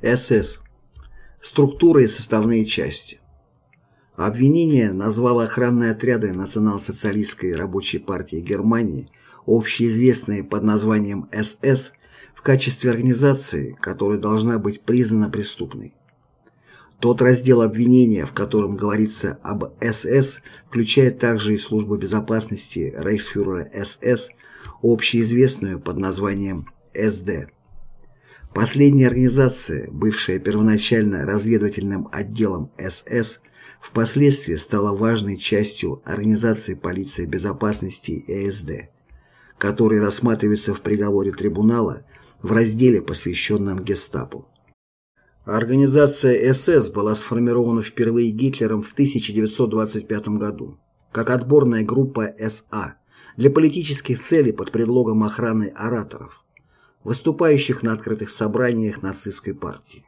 СС. Структура и составные части. Обвинение назвало охранные отряды Национал-социалистской рабочей партии Германии, общеизвестные под названием СС, в качестве организации, которая должна быть признана преступной. Тот раздел обвинения, в котором говорится об СС, включает также и службу безопасности рейхсфюрера СС, общеизвестную под названием СД. Последняя организация, бывшая первоначально разведывательным отделом СС, впоследствии стала важной частью организации полиции безопасности ЭСД, который рассматривается в приговоре трибунала в разделе, посвященном гестапо. Организация СС была сформирована впервые Гитлером в 1925 году как отборная группа СА для политических целей под предлогом охраны ораторов, выступающих на открытых собраниях нацистской партии.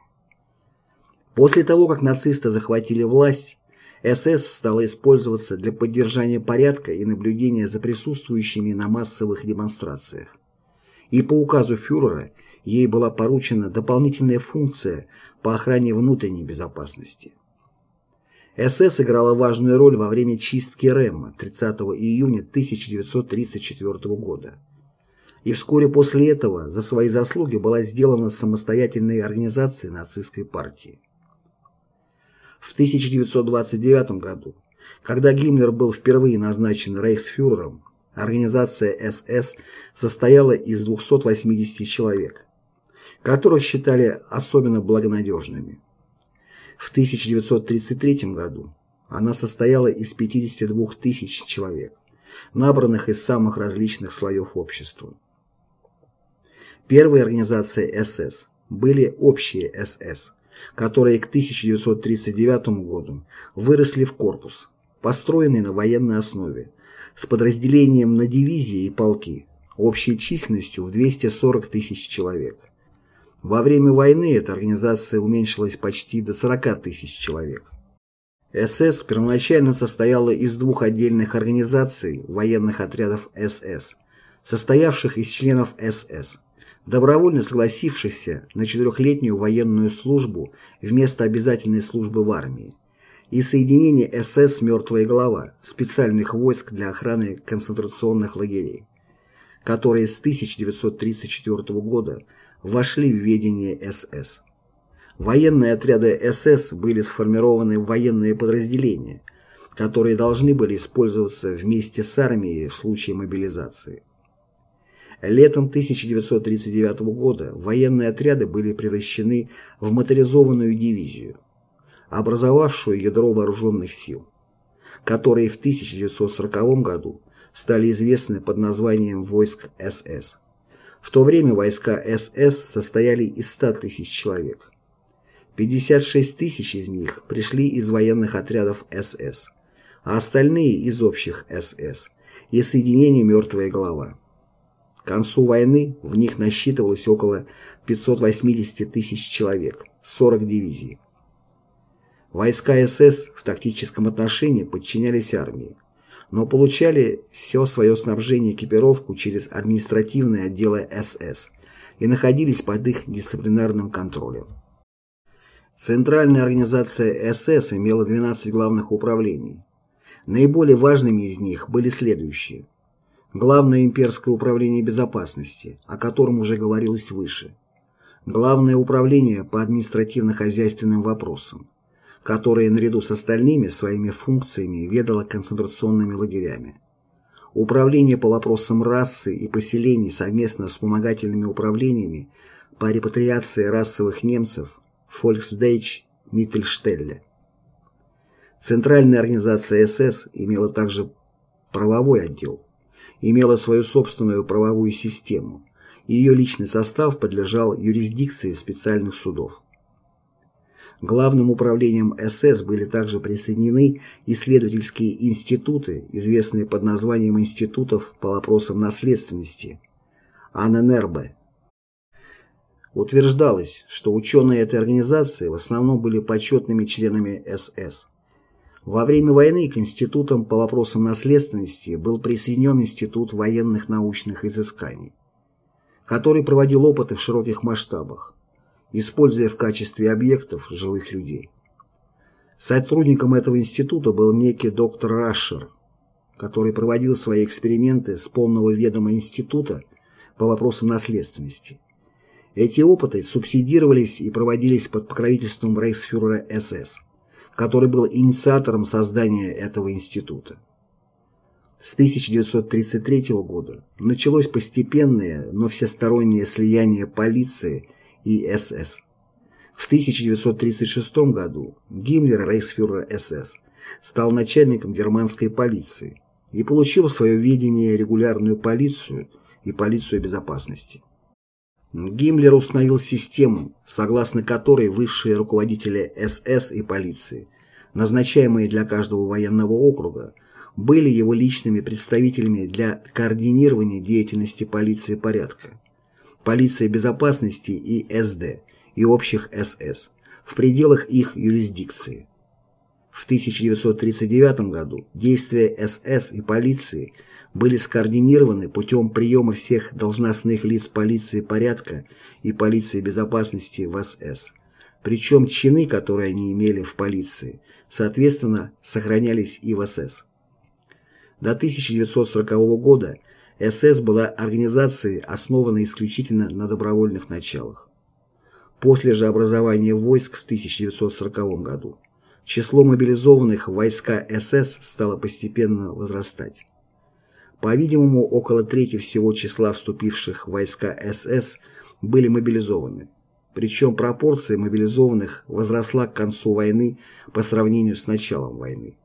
После того, как нацисты захватили власть, СС стала использоваться для поддержания порядка и наблюдения за присутствующими на массовых демонстрациях. И по указу фюрера ей была поручена дополнительная функция по охране внутренней безопасности. СС играла важную роль во время чистки Ремма 30 июня 1934 года. И вскоре после этого за свои заслуги была сделана самостоятельной организацией нацистской партии. В 1929 году, когда Гиммлер был впервые назначен рейхсфюрером, организация СС состояла из 280 человек, которых считали особенно благонадежными. В 1933 году она состояла из 52 тысяч человек, набранных из самых различных слоев общества. Первые организации СС были общие СС, которые к 1939 году выросли в корпус, построенный на военной основе, с подразделением на дивизии и полки, общей численностью в 240 тысяч человек. Во время войны эта организация уменьшилась почти до 40 тысяч человек. СС первоначально состояла из двух отдельных организаций военных отрядов СС, состоявших из членов СС, добровольно согласившихся на четырехлетнюю военную службу вместо обязательной службы в армии, и соединение СС «Мертвая голова» специальных войск для охраны концентрационных лагерей, которые с 1934 года вошли в ведение СС. Военные отряды СС были сформированы в военные подразделения, которые должны были использоваться вместе с армией в случае мобилизации. Летом 1939 года военные отряды были превращены в моторизованную дивизию, образовавшую ядро вооруженных сил, которые в 1940 году стали известны под названием войск СС. В то время войска СС состояли из 100 тысяч человек. 56 тысяч из них пришли из военных отрядов СС, а остальные из общих СС и соединения «Мертвая голова». К концу войны в них насчитывалось около 580 тысяч человек, 40 дивизий. Войска СС в тактическом отношении подчинялись армии, но получали все свое снабжение и экипировку через административные отделы СС и находились под их дисциплинарным контролем. Центральная организация СС имела 12 главных управлений. Наиболее важными из них были следующие. Главное имперское управление безопасности, о котором уже говорилось выше. Главное управление по административно-хозяйственным вопросам, которое наряду с остальными своими функциями ведало концентрационными лагерями. Управление по вопросам расы и поселений совместно с вспомогательными управлениями по репатриации расовых немцев Volksdeutsch Mittelstelle. Центральная организация СС имела также правовой отдел, имела свою собственную правовую систему, и ее личный состав подлежал юрисдикции специальных судов. Главным управлением СС были также присоединены исследовательские институты, известные под названием институтов по вопросам наследственности, АННРБ. Утверждалось, что ученые этой организации в основном были почетными членами СС. Во время войны к институтам по вопросам наследственности был присоединен Институт военных научных изысканий, который проводил опыты в широких масштабах используя в качестве объектов живых людей. Сотрудником этого института был некий доктор Рашер, который проводил свои эксперименты с полного ведома института по вопросам наследственности. Эти опыты субсидировались и проводились под покровительством рейхсфюрера СС, который был инициатором создания этого института. С 1933 года началось постепенное, но всестороннее слияние полиции и СС. В 1936 году Гиммлер, рейхсфюрер СС, стал начальником германской полиции и получил в свое видение регулярную полицию и полицию безопасности. Гиммлер установил систему, согласно которой высшие руководители СС и полиции, назначаемые для каждого военного округа, были его личными представителями для координирования деятельности полиции порядка, полиции безопасности и СД и общих СС в пределах их юрисдикции. В 1939 году действия СС и полиции – были скоординированы путем приема всех должностных лиц полиции порядка и полиции безопасности в СС. Причем чины, которые они имели в полиции, соответственно, сохранялись и в СС. До 1940 года СС была организацией, основанной исключительно на добровольных началах. После же образования войск в 1940 году число мобилизованных в войска СС стало постепенно возрастать. По-видимому, около трети всего числа вступивших в войска СС были мобилизованы. Причем пропорция мобилизованных возросла к концу войны по сравнению с началом войны.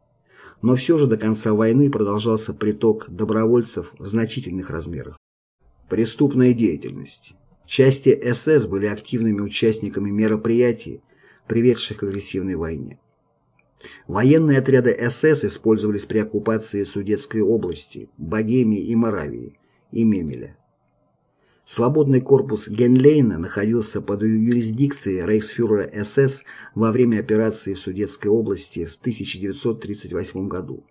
Но все же до конца войны продолжался приток добровольцев в значительных размерах. Преступная деятельность. Части СС были активными участниками мероприятий, приведших к агрессивной войне. Военные отряды СС использовались при оккупации Судетской области, Богемии и Моравии и Мемеля. Свободный корпус Генлейна находился под юрисдикцией рейхсфюрера СС во время операции в Судетской области в 1938 году,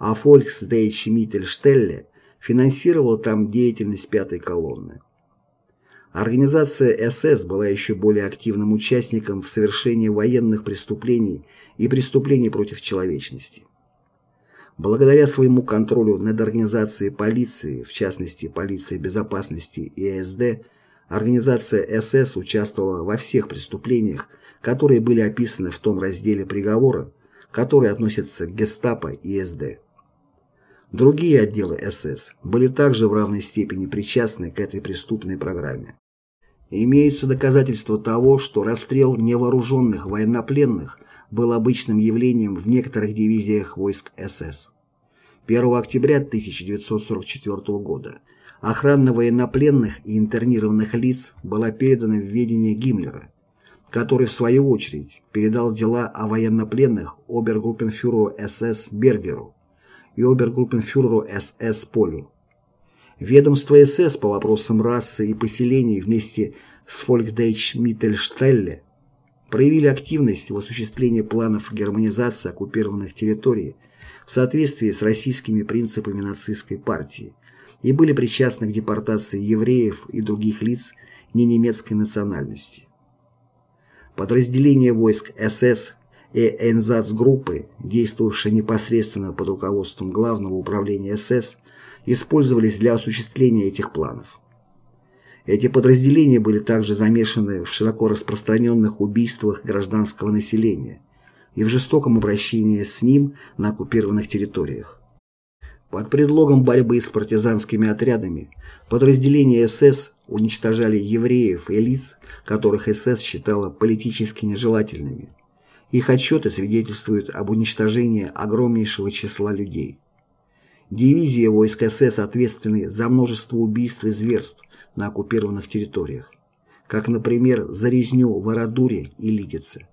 а Фольксдейч Миттельштелле финансировал там деятельность пятой колонны. Организация СС была еще более активным участником в совершении военных преступлений и преступлений против человечности. Благодаря своему контролю над организацией полиции, в частности полиции безопасности и СД, организация СС участвовала во всех преступлениях, которые были описаны в том разделе приговора, который относится к гестапо и СД. Другие отделы СС были также в равной степени причастны к этой преступной программе. Имеются доказательства того, что расстрел невооруженных военнопленных был обычным явлением в некоторых дивизиях войск СС. 1 октября 1944 года охрана военнопленных и интернированных лиц была передана в ведение Гиммлера, который, в свою очередь, передал дела о военнопленных обергруппенфюреру СС Бергеру и обергруппенфюреру СС Полю. Ведомство СС по вопросам расы и поселений вместе с Фолькдейч Миттельштелле проявили активность в осуществлении планов германизации оккупированных территорий в соответствии с российскими принципами нацистской партии и были причастны к депортации евреев и других лиц не немецкой национальности. Подразделения войск СС и Энзацгруппы, действовавшие непосредственно под руководством Главного управления СС, использовались для осуществления этих планов. Эти подразделения были также замешаны в широко распространенных убийствах гражданского населения и в жестоком обращении с ним на оккупированных территориях. Под предлогом борьбы с партизанскими отрядами подразделения СС уничтожали евреев и лиц, которых СС считала политически нежелательными. Их отчеты свидетельствуют об уничтожении огромнейшего числа людей. Дивизии войск СС ответственны за множество убийств и зверств на оккупированных территориях, как, например, за резню в Арадуре и Лидице.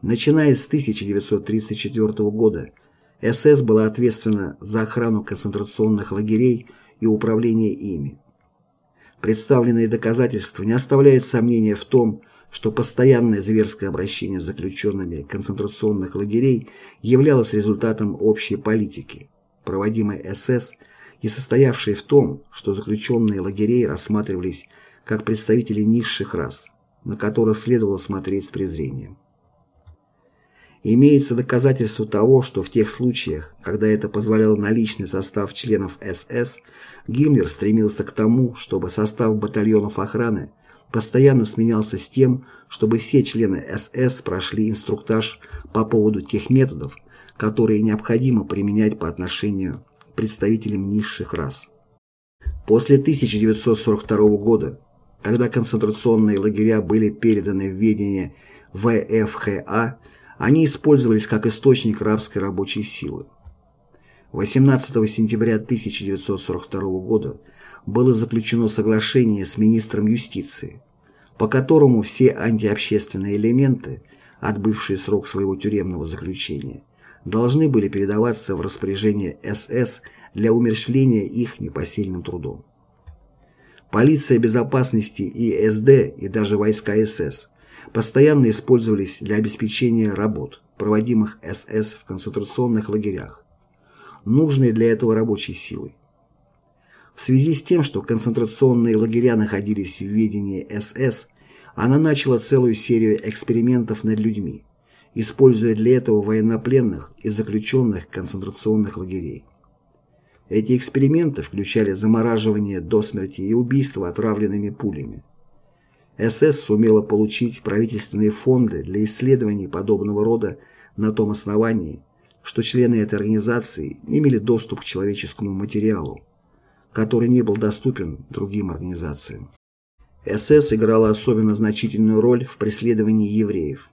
Начиная с 1934 года СС была ответственна за охрану концентрационных лагерей и управление ими. Представленные доказательства не оставляют сомнения в том, что постоянное зверское обращение с заключенными концентрационных лагерей являлось результатом общей политики, проводимой СС и состоявшей в том, что заключенные лагерей рассматривались как представители низших рас, на которых следовало смотреть с презрением. Имеется доказательство того, что в тех случаях, когда это позволял наличный состав членов СС, Гиммлер стремился к тому, чтобы состав батальонов охраны постоянно сменялся с тем, чтобы все члены СС прошли инструктаж по поводу тех методов, которые необходимо применять по отношению к представителям низших рас. После 1942 года, когда концентрационные лагеря были переданы в ведение ВФХА, они использовались как источник рабской рабочей силы. 18 сентября 1942 года было заключено соглашение с министром юстиции, по которому все антиобщественные элементы, отбывшие срок своего тюремного заключения, должны были передаваться в распоряжение СС для умерщвления их непосильным трудом. Полиция безопасности и СД и даже войска СС постоянно использовались для обеспечения работ, проводимых СС в концентрационных лагерях, нужной для этого рабочей силой. В связи с тем, что концентрационные лагеря находились в ведении СС, она начала целую серию экспериментов над людьми, используя для этого военнопленных и заключенных концентрационных лагерей. Эти эксперименты включали замораживание до смерти и убийство отравленными пулями. СС сумела получить правительственные фонды для исследований подобного рода на том основании, что члены этой организации имели доступ к человеческому материалу, который не был доступен другим организациям. СС играла особенно значительную роль в преследовании евреев.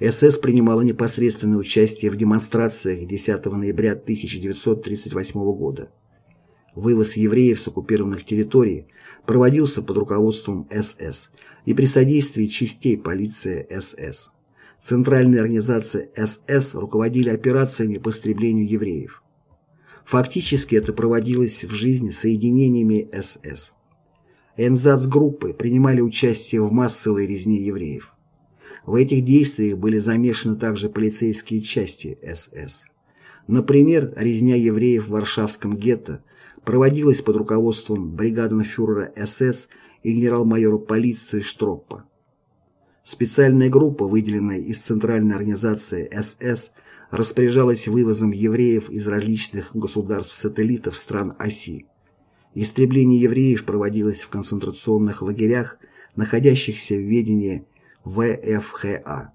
СС принимала непосредственное участие в демонстрациях 10 ноября 1938 года. Вывоз евреев с оккупированных территорий проводился под руководством СС и при содействии частей полиции СС. Центральные организации СС руководили операциями по истреблению евреев. Фактически это проводилось в жизни соединениями СС. Энзац-группы принимали участие в массовой резне евреев. В этих действиях были замешаны также полицейские части СС. Например, резня евреев в Варшавском гетто проводилась под руководством бригаденфюрера СС и генерал-майора полиции Штроппа. Специальная группа, выделенная из Центральной организации СС, распоряжалась вывозом евреев из различных государств-сателлитов стран оси. Истребление евреев проводилось в концентрационных лагерях, находящихся в ведении ВФХА.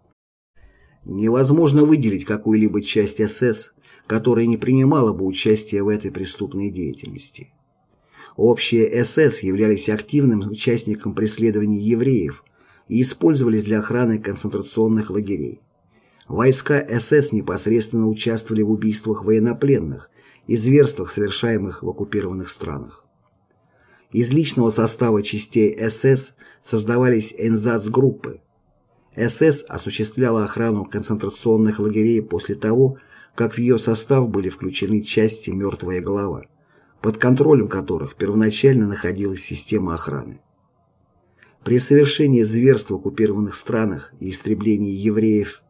Невозможно выделить какую-либо часть СС, которая не принимала бы участие в этой преступной деятельности. Общие СС являлись активным участником преследований евреев и использовались для охраны концентрационных лагерей. Войска СС непосредственно участвовали в убийствах военнопленных и зверствах, совершаемых в оккупированных странах. Из личного состава частей СС создавались энзац-группы, СС осуществляла охрану концентрационных лагерей после того, как в ее состав были включены части «Мертвая голова», под контролем которых первоначально находилась система охраны. При совершении зверств в оккупированных странах и истреблении евреев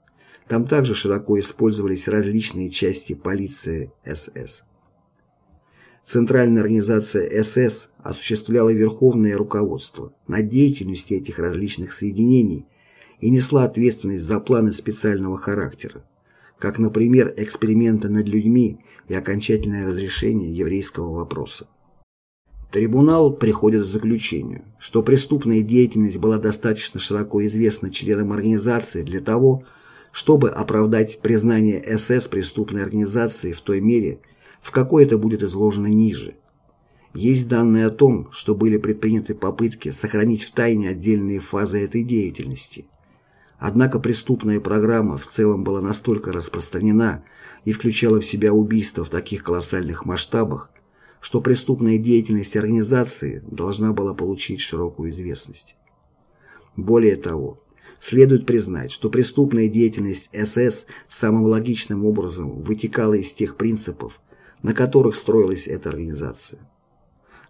там также широко использовались различные части полиции СС. Центральная организация СС осуществляла верховное руководство над деятельностью этих различных соединений и несла ответственность за планы специального характера, как, например, эксперименты над людьми и окончательное разрешение еврейского вопроса. Трибунал приходит к заключению, что преступная деятельность была достаточно широко известна членам организации для того, чтобы оправдать признание СС преступной организацией в той мере, в какой это будет изложено ниже. Есть данные о том, что были предприняты попытки сохранить в тайне отдельные фазы этой деятельности. Однако преступная программа в целом была настолько распространена и включала в себя убийства в таких колоссальных масштабах, что преступная деятельность организации должна была получить широкую известность. Более того, следует признать, что преступная деятельность СС самым логичным образом вытекала из тех принципов, на которых строилась эта организация.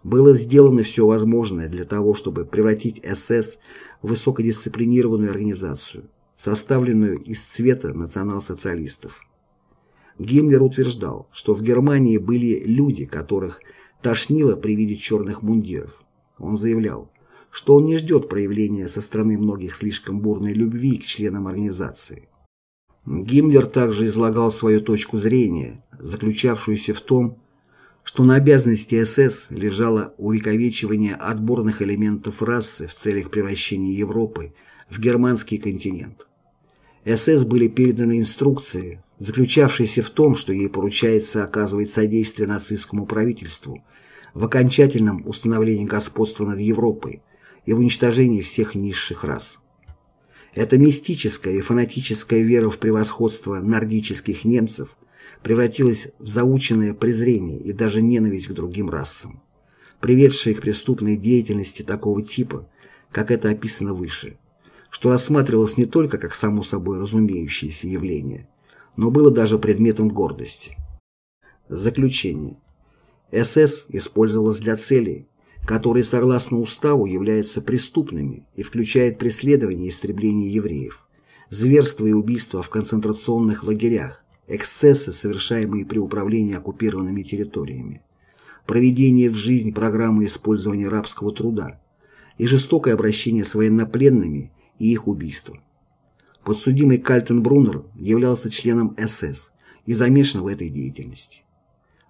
Было сделано все возможное для того, чтобы превратить СС высокодисциплинированную организацию, составленную из цвета национал-социалистов. Гиммлер утверждал, что в Германии были люди, которых тошнило при виде черных мундиров. Он заявлял, что он не ждет проявления со стороны многих слишком бурной любви к членам организации. Гиммлер также излагал свою точку зрения, заключавшуюся в том, что на обязанности СС лежало увековечивание отборных элементов расы в целях превращения Европы в германский континент. СС были переданы инструкции, заключавшиеся в том, что ей поручается оказывать содействие нацистскому правительству в окончательном установлении господства над Европой и в уничтожении всех низших рас. Эта мистическая и фанатическая вера в превосходство нордических немцев превратилась в заученное презрение и даже ненависть к другим расам, приведшие к преступной деятельности такого типа, как это описано выше, что рассматривалось не только как само собой разумеющееся явление, но было даже предметом гордости. Заключение. СС использовалась для целей, которые, согласно уставу, являются преступными и включают преследование и истребление евреев, зверство и убийства в концентрационных лагерях, эксцессы, совершаемые при управлении оккупированными территориями, проведение в жизнь программы использования рабского труда и жестокое обращение с военнопленными и их убийство. Подсудимый Кальтенбруннер являлся членом СС и замешан в этой деятельности.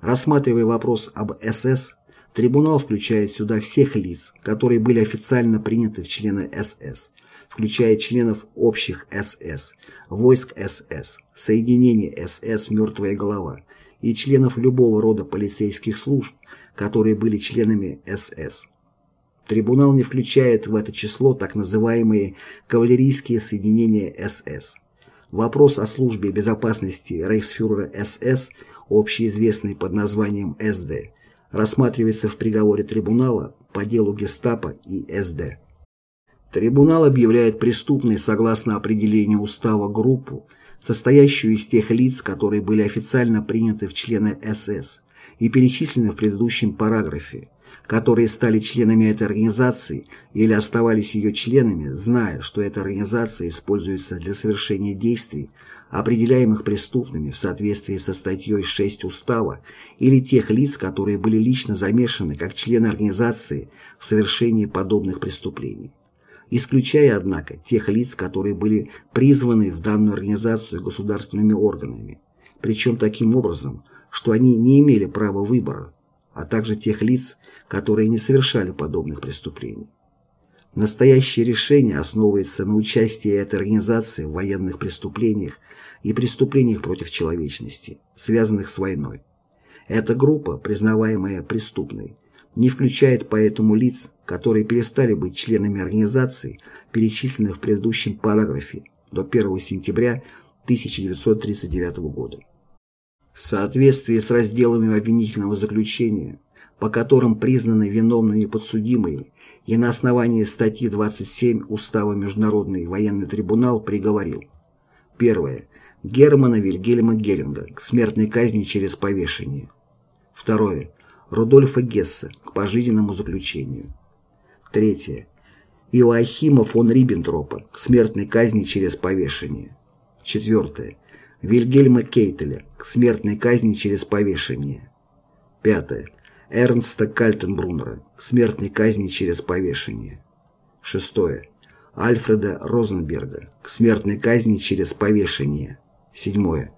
Рассматривая вопрос об СС, трибунал включает сюда всех лиц, которые были официально приняты в члены СС, включая членов общих СС, войск СС, соединений СС «Мертвая голова» и членов любого рода полицейских служб, которые были членами СС. Трибунал не включает в это число так называемые кавалерийские соединения СС. Вопрос о службе безопасности рейхсфюрера СС, общеизвестный под названием СД, рассматривается в приговоре трибунала по делу гестапо и СД. Трибунал объявляет преступной согласно определению устава группу, состоящую из тех лиц, которые были официально приняты в члены СС и перечислены в предыдущем параграфе, которые стали членами этой организации или оставались ее членами, зная, что эта организация используется для совершения действий, определяемых преступными в соответствии со статьей 6 Устава, или тех лиц, которые были лично замешаны как члены организации в совершении подобных преступлений. Исключая, однако, тех лиц, которые были призваны в данную организацию государственными органами, причем таким образом, что они не имели права выбора, а также тех лиц, которые не совершали подобных преступлений. Настоящее решение основывается на участии этой организации в военных преступлениях и преступлениях против человечности, связанных с войной. Эта группа, признаваемая преступной, не включает поэтому лиц, которые перестали быть членами организаций, перечисленных в предыдущем параграфе до 1 сентября 1939 года. В соответствии с разделами обвинительного заключения по которым признаны виновными подсудимые, и на основании статьи 27 Устава Международный военный трибунал приговорил. Первое. Германа Вильгельма Геринга к смертной казни через повешение. Второе. Рудольфа Гесса к пожизненному заключению. Третье. Иоахима фон Риббентропа к смертной казни через повешение. Четвертое. Вильгельма Кейтеля к смертной казни через повешение. Пятое. Эрнста Кальтенбруннера к смертной казни через повешение. Шестое. Альфреда Розенберга к смертной казни через повешение. Седьмое.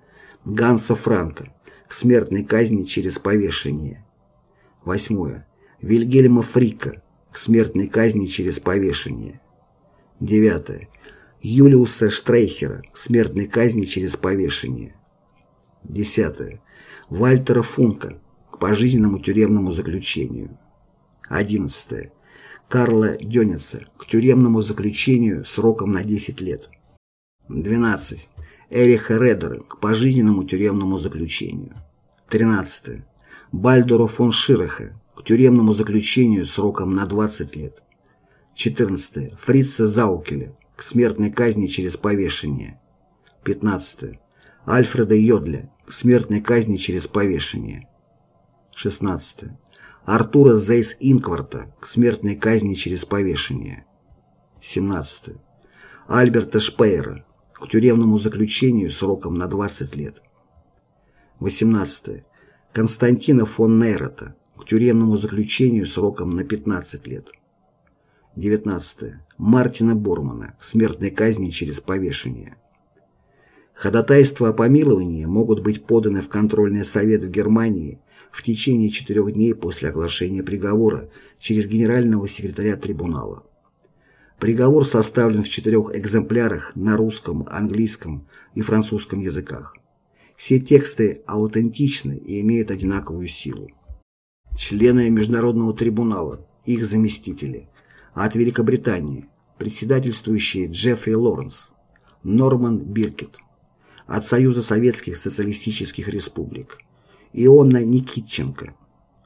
Ганса Франка к смертной казни через повешение. Восьмое. Вильгельма Фрика к смертной казни через повешение. Девятое. Юлиуса Штрейхера к смертной казни через повешение. Десятое. Вальтера Функа к пожизненному тюремному заключению. 11. Карла Дёница к тюремному заключению сроком на 10 лет. 12. Эриха Редера к пожизненному тюремному заключению. 13. Бальдора фон Шираха к тюремному заключению сроком на 20 лет. 14. Фрица Заукеля к смертной казни через повешение. 15. Альфреда Йодля к смертной казни через повешение. 16. Артура Зейс Инкварта к смертной казни через повешение. 17. Альберта Шпейера к тюремному заключению сроком на 20 лет. 18. Константина фон Нейрота к тюремному заключению сроком на 15 лет. 19. Мартина Бормана к смертной казни через повешение. Ходатайства о помиловании могут быть поданы в контрольный совет в Германии в течение четырех дней после оглашения приговора через генерального секретаря трибунала. Приговор составлен в четырех экземплярах на русском, английском и французском языках. Все тексты аутентичны и имеют одинаковую силу. Члены Международного трибунала, их заместители. От Великобритании председательствующий Джеффри Лоренс, Норман Биркет. От Союза Советских Социалистических Республик Иона Никитченко,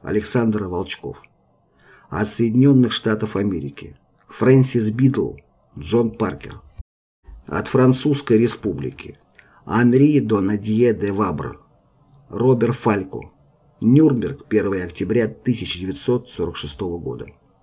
Александр Волчков. От Соединенных Штатов Америки Фрэнсис Бидл, Джон Паркер. От Французской Республики Анри Донадье де Вабр, Робер Фалько, Нюрнберг, 1 октября 1946 года.